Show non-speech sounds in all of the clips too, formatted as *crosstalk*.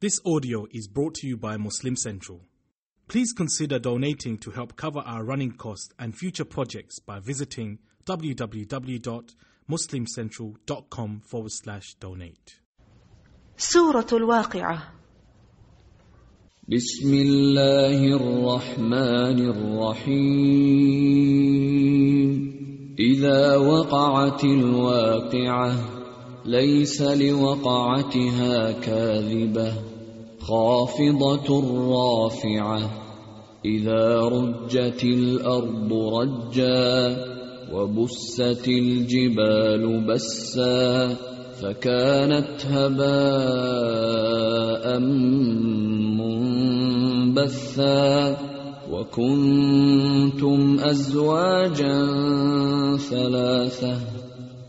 This audio is brought to you by Muslim Central. Please consider donating to help cover our running costs and future projects by visiting www.muslimcentral.com forward slash donate. سورة الواقعة بسم الله الرحمن الرحيم إذا وقعت الواقعة ليس لوقعتها كاذبة خافضة رافعة إذا رجت الأرض رجا وبست الجبال بسا فكانت هباء منبثا وكنتم أزواجا ثلاثة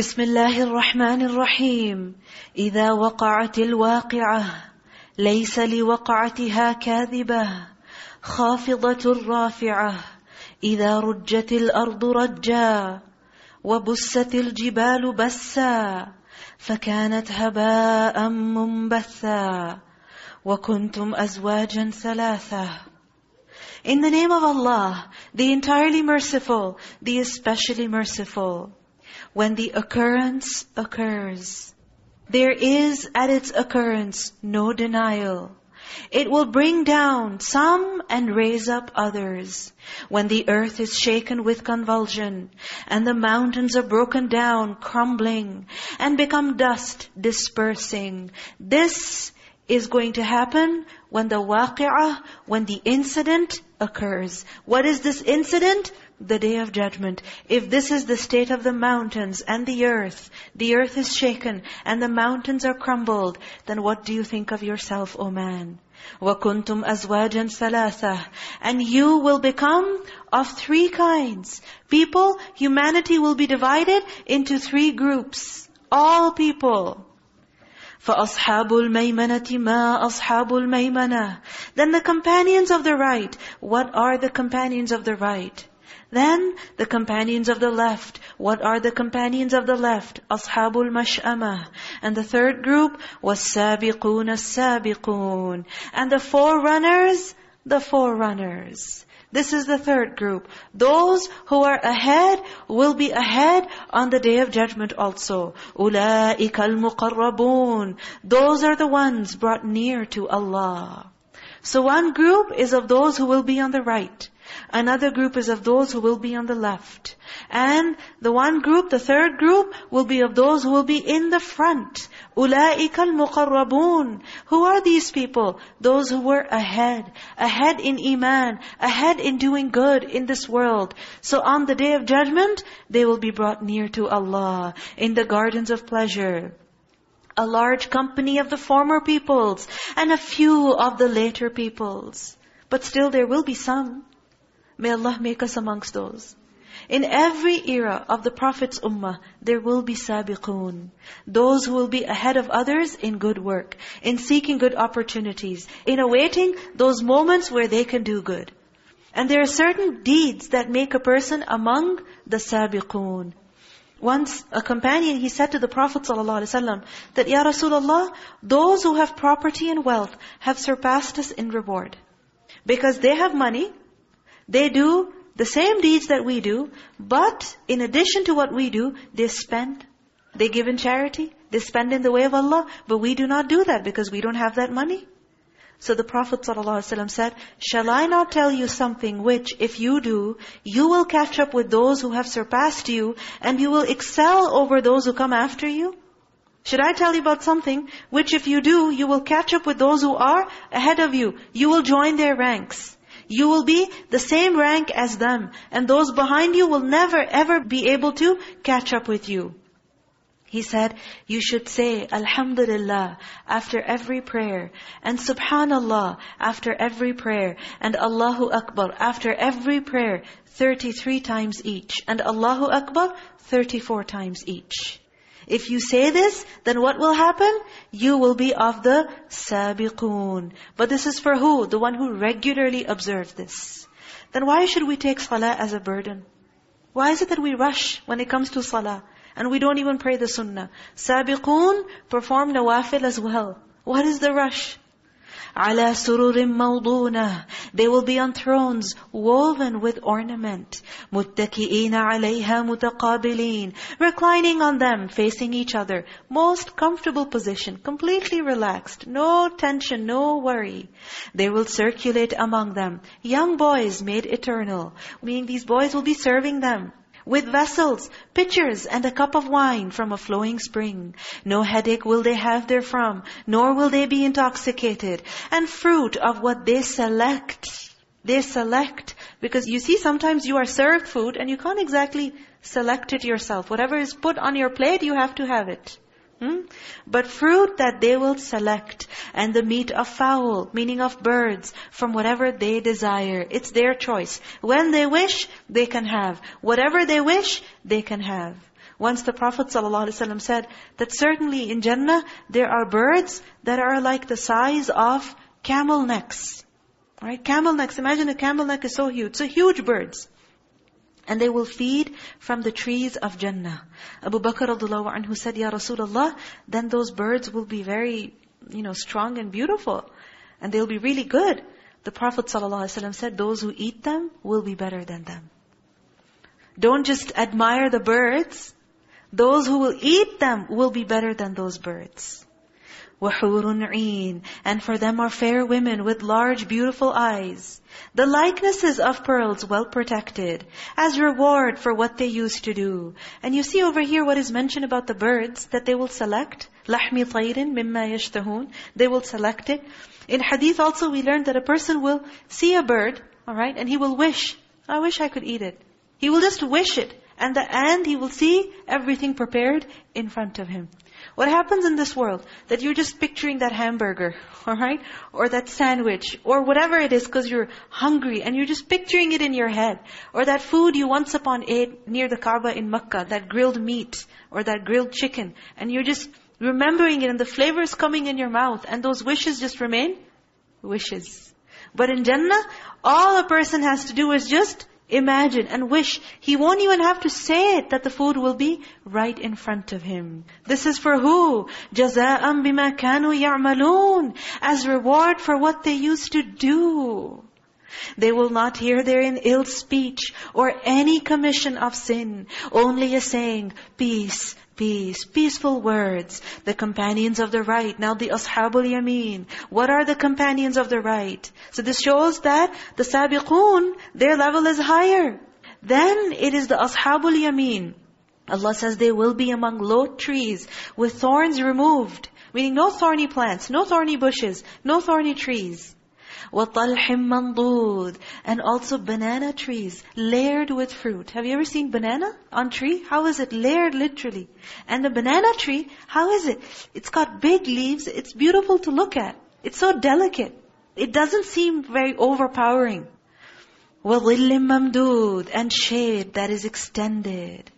بسم الله الرحمن الرحيم. إذا وقعت الواقعة ليس لوقعتها كاذبة خافضة رافعة. إذا رجت الأرض رجا وبست الجبال بسا فكانت هباء منبثا. وكنتم أزواجا ثلاثة. In the name of Allah, the entirely merciful, the especially merciful, when the occurrence occurs, there is at its occurrence no denial. It will bring down some and raise up others. When the earth is shaken with convulsion, and the mountains are broken down, crumbling, and become dust, dispersing. This is going to happen when the waqi'ah, when the incident occurs. What is this incident? The day of judgment. If this is the state of the mountains and the earth, the earth is shaken and the mountains are crumbled, then what do you think of yourself, O man? وَكُنْتُمْ أَزْوَاجًا ثَلَاثَةً And you will become of three kinds. People, humanity will be divided into three groups. All people. فَأَصْحَابُ الْمَيْمَنَةِ مَا أَصْحَابُ الْمَيْمَنَةِ Then the companions of the right. What are the companions of the right? Then the companions of the left. What are the companions of the left? أَصْحَابُ الْمَشْأَمَةِ And the third group was سَابِقُونَ السَّابِقُونَ And the forerunners, the forerunners. This is the third group. Those who are ahead will be ahead on the day of judgment also. أُولَٰئِكَ الْمُقَرَّبُونَ Those are the ones brought near to Allah. So one group is of those who will be on the right. Another group is of those who will be on the left. And the one group, the third group, will be of those who will be in the front. أُولَٰئِكَ الْمُقَرَّبُونَ Who are these people? Those who were ahead. Ahead in iman. Ahead in doing good in this world. So on the day of judgment, they will be brought near to Allah in the gardens of pleasure a large company of the former peoples and a few of the later peoples. But still there will be some. May Allah make us amongst those. In every era of the Prophet's ummah, there will be sabiqun. Those who will be ahead of others in good work, in seeking good opportunities, in awaiting those moments where they can do good. And there are certain deeds that make a person among the sabiqun. Once a companion, he said to the Prophet ﷺ that, Ya Rasulullah, those who have property and wealth have surpassed us in reward. Because they have money, they do the same deeds that we do, but in addition to what we do, they spend, they give in charity, they spend in the way of Allah, but we do not do that because we don't have that money. So the Prophet ﷺ said, Shall I not tell you something which, if you do, you will catch up with those who have surpassed you, and you will excel over those who come after you? Should I tell you about something which if you do, you will catch up with those who are ahead of you. You will join their ranks. You will be the same rank as them. And those behind you will never ever be able to catch up with you. He said, you should say, Alhamdulillah, after every prayer, and Subhanallah, after every prayer, and Allahu Akbar, after every prayer, 33 times each, and Allahu Akbar, 34 times each. If you say this, then what will happen? You will be of the sabiqun. But this is for who? The one who regularly observes this. Then why should we take salah as a burden? Why is it that we rush when it comes to salah? And we don't even pray the sunnah. Sabiqun perform nawafil as well. What is the rush? عَلَى سُرُرٍ مَوْضُونَةٍ They will be on thrones woven with ornament. مُتَّكِئِينَ عَلَيْهَا مُتَقَابِلِينَ Reclining on them, facing each other. Most comfortable position, completely relaxed. No tension, no worry. They will circulate among them. Young boys made eternal. Meaning these boys will be serving them with vessels, pitchers, and a cup of wine from a flowing spring. No headache will they have therefrom, nor will they be intoxicated. And fruit of what they select. They select. Because you see, sometimes you are served food and you can't exactly select it yourself. Whatever is put on your plate, you have to have it. Hmm? But fruit that they will select, and the meat of fowl, meaning of birds, from whatever they desire. It's their choice. When they wish, they can have. Whatever they wish, they can have. Once the Prophet ﷺ said that certainly in Jannah, there are birds that are like the size of camel necks. Right? Camel necks. Imagine a camel neck is so huge. So huge birds. And they will feed from the trees of Jannah. Abu Bakr radiallahu anhu said, Ya Rasulullah, then those birds will be very, you know, strong and beautiful. And they'll be really good. The Prophet ﷺ said, those who eat them will be better than them. Don't just admire the birds. Those who will eat them will be better than those birds. وَحُورٌ عِينٌ And for them are fair women with large beautiful eyes. The likenesses of pearls well protected, as reward for what they used to do. And you see over here what is mentioned about the birds, that they will select. لَحْمِ طَيْرٍ مِمَّا يَشْتَهُونَ They will select it. In hadith also we learned that a person will see a bird, all right, and he will wish, I wish I could eat it. He will just wish it. And the end, he will see everything prepared in front of him. What happens in this world? That you're just picturing that hamburger, *laughs* all right? Or that sandwich, or whatever it is, because you're hungry, and you're just picturing it in your head. Or that food you once upon ate near the Kaaba in Makkah, that grilled meat, or that grilled chicken, and you're just remembering it, and the flavor is coming in your mouth, and those wishes just remain wishes. But in Jannah, all a person has to do is just imagine and wish. He won't even have to say it that the food will be right in front of him. This is for who? جَزَاءً بِمَا كَانُوا يَعْمَلُونَ As reward for what they used to do. They will not hear therein ill speech or any commission of sin. Only a saying, peace peace, peaceful words. The companions of the right. Now the ashabul yameen. What are the companions of the right? So this shows that the sabiqun, their level is higher. Then it is the ashabul yameen. Allah says they will be among low trees with thorns removed. Meaning no thorny plants, no thorny bushes, no thorny trees. وَطَلْحٍ مَنْضُودٍ And also banana trees, layered with fruit. Have you ever seen banana on tree? How is it? Layered literally. And the banana tree, how is it? It's got big leaves, it's beautiful to look at. It's so delicate. It doesn't seem very overpowering. وَظِلٍّ مَمْدُودٍ And shade that is extended.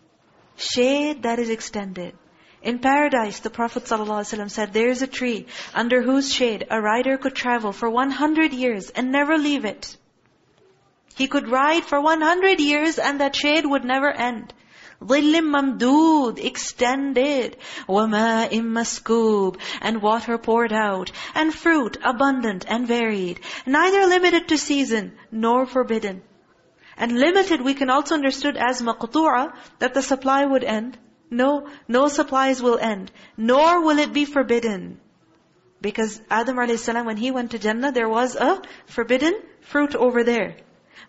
Shade that is extended. In paradise, the Prophet ﷺ said, there is a tree under whose shade a rider could travel for 100 years and never leave it. He could ride for 100 years and that shade would never end. ظِلٍّ مَمْدُودٍ Extended. وَمَاءٍ مَسْكُوبٍ And water poured out. And fruit abundant and varied. Neither limited to season, nor forbidden. And limited we can also understood as maqtu'a, that the supply would end. No, no supplies will end. Nor will it be forbidden. Because Adam a.s. when he went to Jannah, there was a forbidden fruit over there.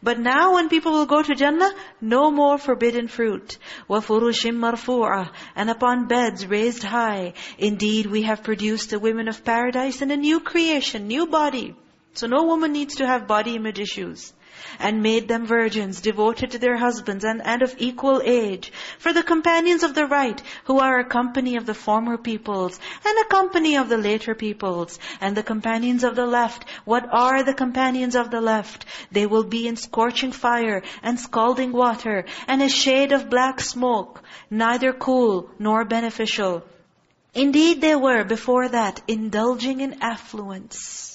But now when people will go to Jannah, no more forbidden fruit. وَفُرُشٍ مَرْفُوعَةٍ And upon beds raised high. Indeed, we have produced the women of paradise in a new creation, new body. So no woman needs to have body image issues. And made them virgins, devoted to their husbands, and, and of equal age. For the companions of the right, who are a company of the former peoples, and a company of the later peoples. And the companions of the left, what are the companions of the left? They will be in scorching fire, and scalding water, and a shade of black smoke, neither cool nor beneficial. Indeed they were before that indulging in affluence.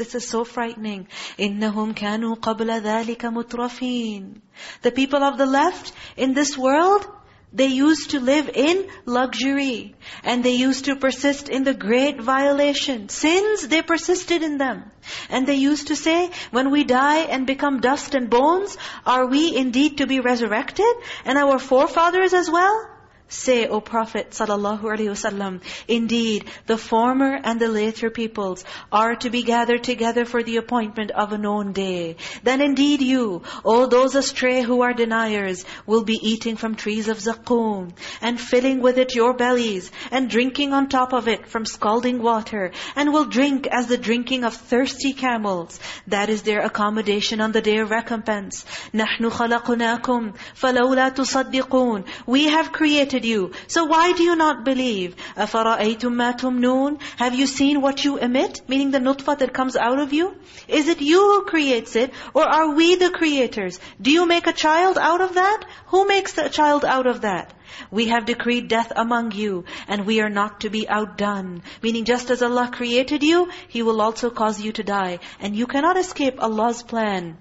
This is so frightening. إِنَّهُمْ كَانُوا قَبْلَ ذَلِكَ مُتْرَفِينَ The people of the left in this world, they used to live in luxury. And they used to persist in the great violation. Sins, they persisted in them. And they used to say, when we die and become dust and bones, are we indeed to be resurrected? And our forefathers as well? Say, O Prophet sallallahu alaihi wasallam, indeed, the former and the later peoples are to be gathered together for the appointment of a known day. Then indeed you, O those astray who are deniers, will be eating from trees of zaqqum, and filling with it your bellies, and drinking on top of it from scalding water, and will drink as the drinking of thirsty camels. That is their accommodation on the day of recompense. نَحْنُ خَلَقْنَاكُمْ فَلَوْلَا تُصَدِّقُونَ We have created you. So why do you not believe? أَفَرَأَيْتُمْ مَا تُمْنُونَ Have you seen what you emit? Meaning the nutfah that comes out of you? Is it you who creates it? Or are we the creators? Do you make a child out of that? Who makes the child out of that? We have decreed death among you, and we are not to be outdone. Meaning just as Allah created you, He will also cause you to die. And you cannot escape Allah's plan.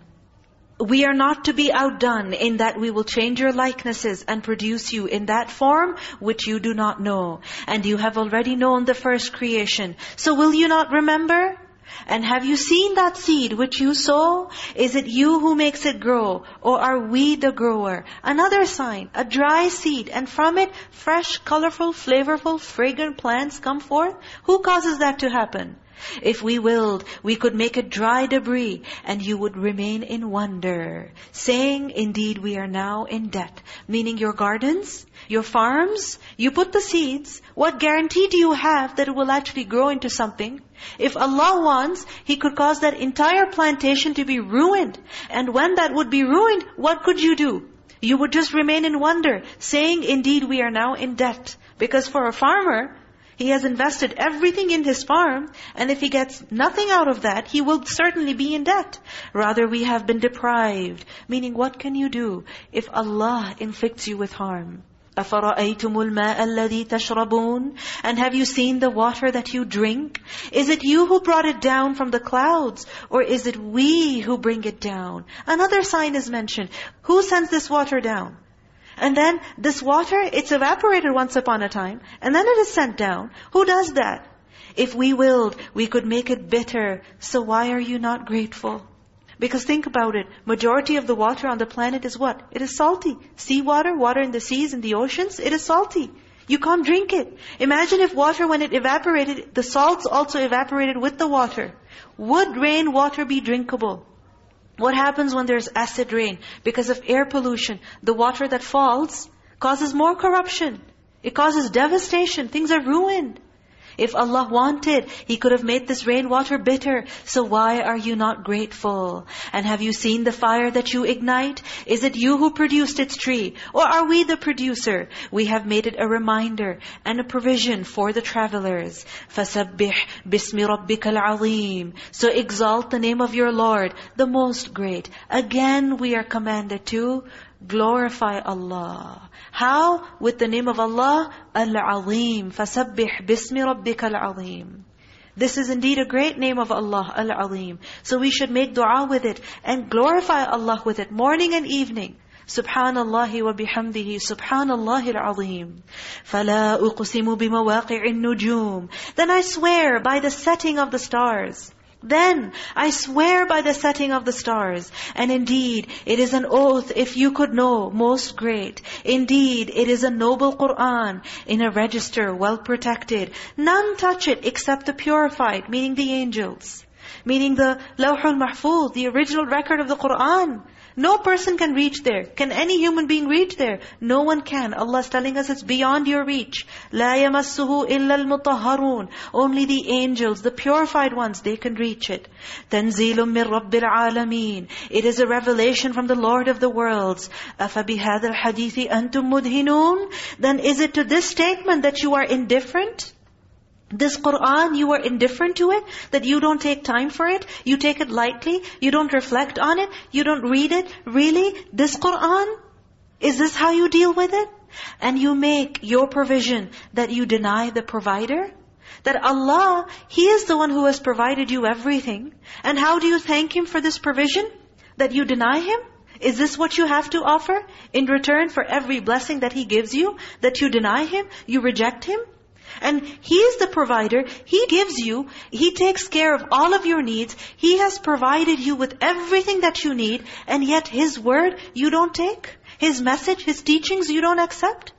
We are not to be outdone in that we will change your likenesses and produce you in that form which you do not know. And you have already known the first creation. So will you not remember? And have you seen that seed which you sow? Is it you who makes it grow? Or are we the grower? Another sign, a dry seed. And from it, fresh, colorful, flavorful, fragrant plants come forth. Who causes that to happen? If we willed, we could make it dry debris, and you would remain in wonder. Saying, indeed we are now in debt. Meaning your gardens, your farms, you put the seeds. What guarantee do you have that it will actually grow into something? If Allah wants, He could cause that entire plantation to be ruined. And when that would be ruined, what could you do? You would just remain in wonder, saying, indeed we are now in debt. Because for a farmer, he has invested everything in his farm, and if he gets nothing out of that, he will certainly be in debt. Rather, we have been deprived. Meaning, what can you do if Allah inflicts you with harm? أَفَرَأَيْتُمُ الْمَاءَ الَّذِي تَشْرَبُونَ And have you seen the water that you drink? Is it you who brought it down from the clouds? Or is it we who bring it down? Another sign is mentioned. Who sends this water down? And then this water, it's evaporated once upon a time. And then it is sent down. Who does that? If we willed, we could make it bitter. So why are you not grateful? Because think about it. Majority of the water on the planet is what? It is salty. Sea water, water in the seas and the oceans, it is salty. You can't drink it. Imagine if water, when it evaporated, the salts also evaporated with the water. Would rain water be drinkable? What happens when there's acid rain? Because of air pollution, the water that falls causes more corruption. It causes devastation. Things are ruined. If Allah wanted, He could have made this rainwater bitter. So why are you not grateful? And have you seen the fire that you ignite? Is it you who produced its tree? Or are we the producer? We have made it a reminder and a provision for the travelers. فَسَبِّحْ بِاسْمِ رَبِّكَ الْعَظِيمِ So exalt the name of your Lord, the most great. Again we are commanded to glorify Allah. How? With the name of Allah, Al-Azim. فَسَبِّحْ بِاسْمِ رَبِّكَ الْعَظِيمِ This is indeed a great name of Allah, Al-Azim. So we should make dua with it and glorify Allah with it morning and evening. Subhanallah wa bihamdihi, Subhanallah al-azim. فَلَا أُقْسِمُ بِمَوَاقِعِ النُّجُومِ Then I swear by the setting of the stars. Then I swear by the setting of the stars. And indeed, it is an oath if you could know, most great. Indeed, it is a noble Qur'an in a register well protected. None touch it except the purified, meaning the angels. Meaning the Lawhul Mahfuz, the original record of the Qur'an. No person can reach there. Can any human being reach there? No one can. Allah is telling us it's beyond your reach. لَا يَمَسُّهُ إِلَّا الْمُطَهَّرُونَ Only the angels, the purified ones, they can reach it. تَنزِيلٌ مِّن رَبِّ الْعَالَمِينَ It is a revelation from the Lord of the worlds. أَفَبِهَذَا الْحَدِيثِ أَنْتُمْ مُدْهِنُونَ Then is it to this statement that you are indifferent? This Qur'an, you are indifferent to it, that you don't take time for it, you take it lightly, you don't reflect on it, you don't read it. Really? This Qur'an? Is this how you deal with it? And you make your provision that you deny the provider? That Allah, He is the one who has provided you everything. And how do you thank Him for this provision? That you deny Him? Is this what you have to offer? In return for every blessing that He gives you? That you deny Him? You reject Him? And He is the provider. He gives you. He takes care of all of your needs. He has provided you with everything that you need. And yet His word you don't take. His message, His teachings you don't accept.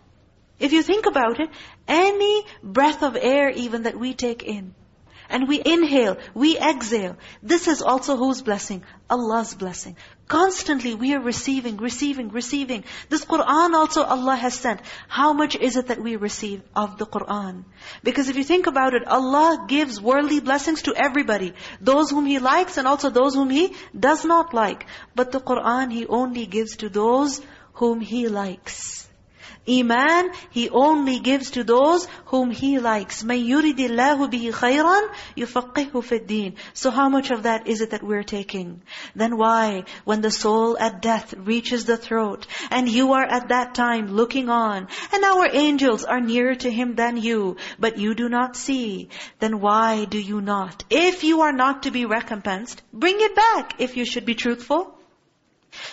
If you think about it, any breath of air even that we take in, and we inhale, we exhale. This is also whose blessing? Allah's blessing. Constantly we are receiving, receiving, receiving. This Qur'an also Allah has sent. How much is it that we receive of the Qur'an? Because if you think about it, Allah gives worldly blessings to everybody. Those whom He likes and also those whom He does not like. But the Qur'an He only gives to those whom He likes. Iman, He only gives to those whom He likes. مَنْ يُرِدِ اللَّهُ بِهِ خَيْرًا يُفَقِّهُ فِي الدِّينِ So how much of that is it that we're taking? Then why, when the soul at death reaches the throat, and you are at that time looking on, and our angels are nearer to Him than you, but you do not see, then why do you not? If you are not to be recompensed, bring it back if you should be truthful.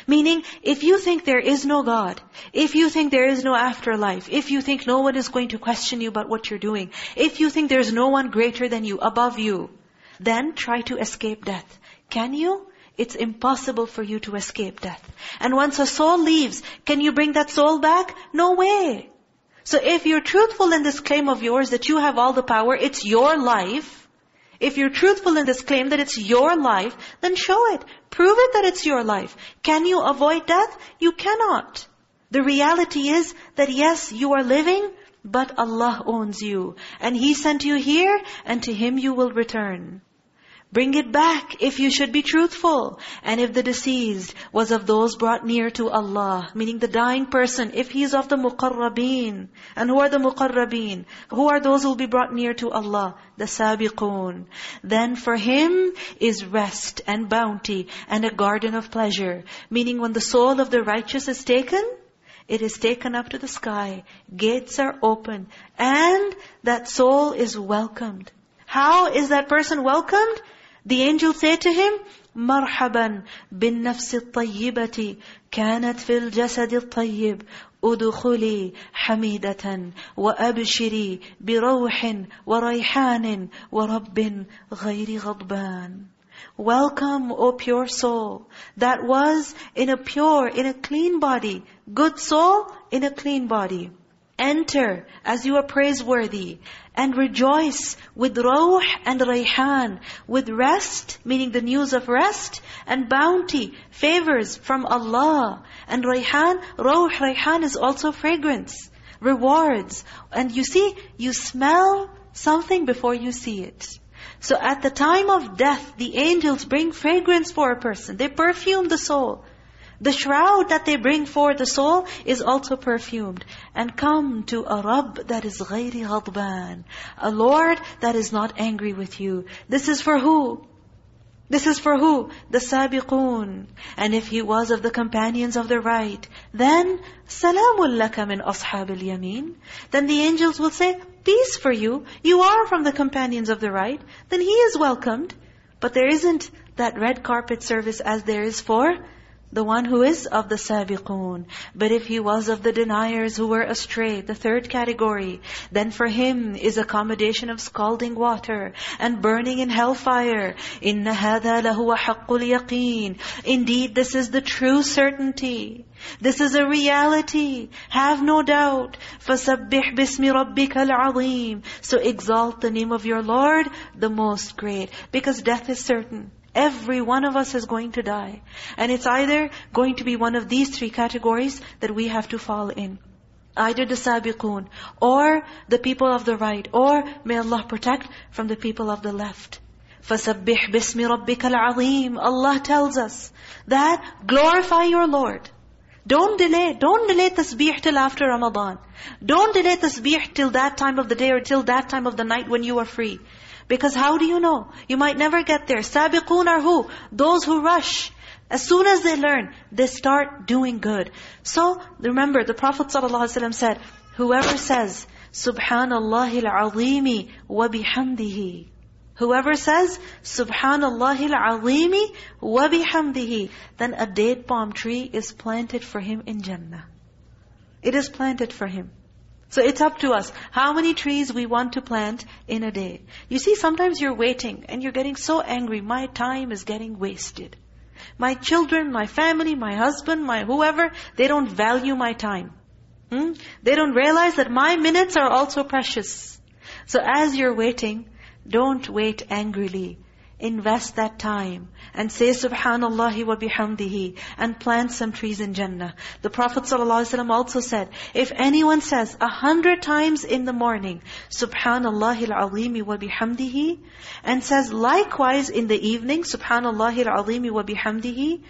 Meaning, if you think there is no God, if you think there is no afterlife, if you think no one is going to question you about what you're doing, if you think there's no one greater than you, above you, then try to escape death. Can you? It's impossible for you to escape death. And once a soul leaves, can you bring that soul back? No way. So if you're truthful in this claim of yours that you have all the power, it's your life, if you're truthful in this claim that it's your life, then show it. Prove it that it's your life. Can you avoid death? You cannot. The reality is that yes, you are living, but Allah owns you. And He sent you here, and to Him you will return. Bring it back if you should be truthful. And if the deceased was of those brought near to Allah, meaning the dying person, if he is of the muqarrabeen. And who are the muqarrabeen? Who are those who will be brought near to Allah? The sabiqun. Then for him is rest and bounty and a garden of pleasure. Meaning when the soul of the righteous is taken, it is taken up to the sky. Gates are open. And that soul is welcomed. How is that person welcomed? The angel said to him, مرحبا بالنفس الطيبة كانت في الجسد الطيب ادخلي حميدة وأبشري بروح وريحان ورب غير غضبان Welcome, O pure soul, that was in a pure, in a clean body. Good soul in a clean body. Enter as you are praiseworthy and rejoice with rawh and rayhan, with rest, meaning the news of rest, and bounty, favors from Allah. And rayhan, rawh, rayhan is also fragrance, rewards. And you see, you smell something before you see it. So at the time of death, the angels bring fragrance for a person. They perfume the soul. The shroud that they bring for the soul is also perfumed. And come to a Rabb that is غَيْرِ غَضْبَانِ A Lord that is not angry with you. This is for who? This is for who? The sabiqun. And if he was of the companions of the right, then سَلَامٌ لَكَ مِنْ أَصْحَابِ الْيَمِينَ Then the angels will say, peace for you. You are from the companions of the right. Then he is welcomed. But there isn't that red carpet service as there is for the one who is of the sabiqun. But if he was of the deniers who were astray, the third category, then for him is accommodation of scalding water and burning in hellfire. إِنَّ هَذَا لَهُوَ حَقُّ الْيَقِينَ Indeed, this is the true certainty. This is a reality. Have no doubt. فَسَبِّحْ بِاسْمِ رَبِّكَ الْعَظِيمِ So exalt the name of your Lord, the most great. Because death is certain. Every one of us is going to die. And it's either going to be one of these three categories that we have to fall in. Either the sabiqun, or the people of the right, or may Allah protect from the people of the left. فَسَبِّحْ بِاسْمِ رَبِّكَ الْعَظِيمِ Allah tells us that glorify your Lord. Don't delay. Don't delay tasbih till after Ramadan. Don't delay tasbih till that time of the day or till that time of the night when you are free. Because how do you know? You might never get there. Sabiqun are who? Those who rush. As soon as they learn, they start doing good. So, remember, the Prophet ﷺ said, whoever says, Subhanallah al-azimi wa bihamdihi. Whoever says, Subhanallah al-azimi wa bihamdihi, then a date palm tree is planted for him in Jannah. It is planted for him. So it's up to us. How many trees we want to plant in a day. You see, sometimes you're waiting and you're getting so angry. My time is getting wasted. My children, my family, my husband, my whoever, they don't value my time. Hmm? They don't realize that my minutes are also precious. So as you're waiting, don't wait angrily. Invest that time and say Subhanallah wa bihamdihi and plant some trees in Jannah. The Prophet ﷺ also said, if anyone says a hundred times in the morning, Subhanallah al-azim wa bihamdihi, and says likewise in the evening, Subhanallah al-azim wa bihamdihi,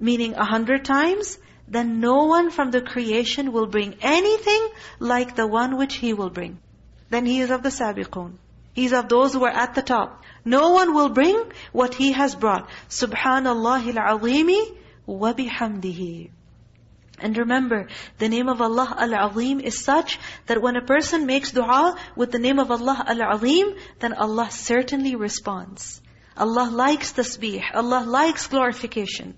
meaning a hundred times, then no one from the creation will bring anything like the one which he will bring. Then he is of the sabiqun. He's of those who are at the top. No one will bring what he has brought. Subhanallah al-azimi wa bihamdihi. And remember, the name of Allah Al-Azim is such that when a person makes dua with the name of Allah Al-Azim, then Allah certainly responds. Allah likes tasbih. Allah likes glorification.